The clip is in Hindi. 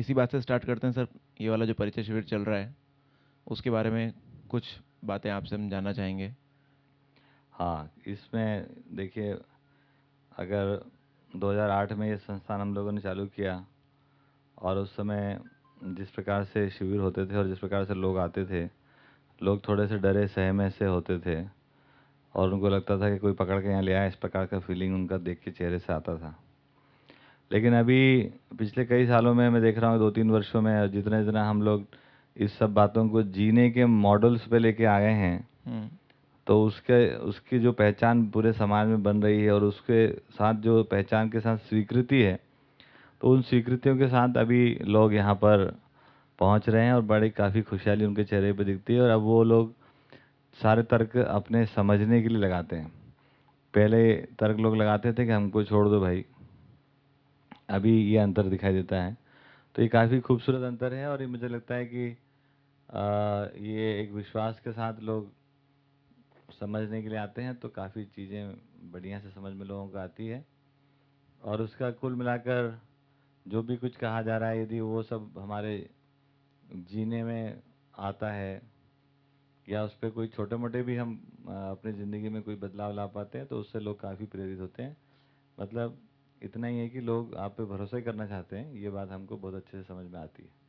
इसी बात से स्टार्ट करते हैं, सर, ये वाला जो परिचय शिविर चल रहा है, उसके बारे में कुछ बातें आपसे हम जानना चाहेंगे। हाँ इसमें देखिए, अगर 2008 में ये संस्थान हम लोगों ने चालू किया और उस समय जिस प्रकार से शिविर होते थे और जिस प्रकार से लोग आते थे, लोग थोड़े से डरे, सहमे से होते थे और उनको लगता था कि कोई पकड़ के यहाँ ले आया इस प्रकार का फीलिंग उनका देख के चेहरे से आता था। लेकिन अभी पिछले कई सालों में मैं देख रहा हूँ दो तीन वर्षों में जितना जितना हम लोग इस सब बातों को जीने के मॉडल्स पे लेके आए हैं हम्म, तो उसके उसकी जो पहचान पूरे समाज में बन रही है और उसके साथ जो पहचान के साथ स्वीकृति है तो उन स्वीकृतियों के साथ अभी लोग यहाँ पर पहुँच रहे हैं और बड़ी काफ़ी खुशहाली उनके चेहरे पर दिखती है और अब वो लोग सारे तर्क अपने समझने के लिए लगाते हैं। पहले तर्क लोग लगाते थे कि हमको छोड़ दो भाई। अभी ये अंतर दिखाई देता है। तो ये काफ़ी खूबसूरत अंतर है और ये मुझे लगता है कि आ, ये एक विश्वास के साथ लोग समझने के लिए आते हैं तो काफ़ी चीज़ें बढ़िया से समझ में लोगों को आती है। और उसका कुल मिलाकर जो भी कुछ कहा जा रहा है यदि वो सब हमारे जीने में आता है या उस पर कोई छोटे मोटे भी हम अपनी ज़िंदगी में कोई बदलाव ला पाते हैं तो उससे लोग काफ़ी प्रेरित होते हैं। मतलब इतना ही है कि लोग आप पे भरोसा ही करना चाहते हैं, ये बात हमको बहुत अच्छे से समझ में आती है।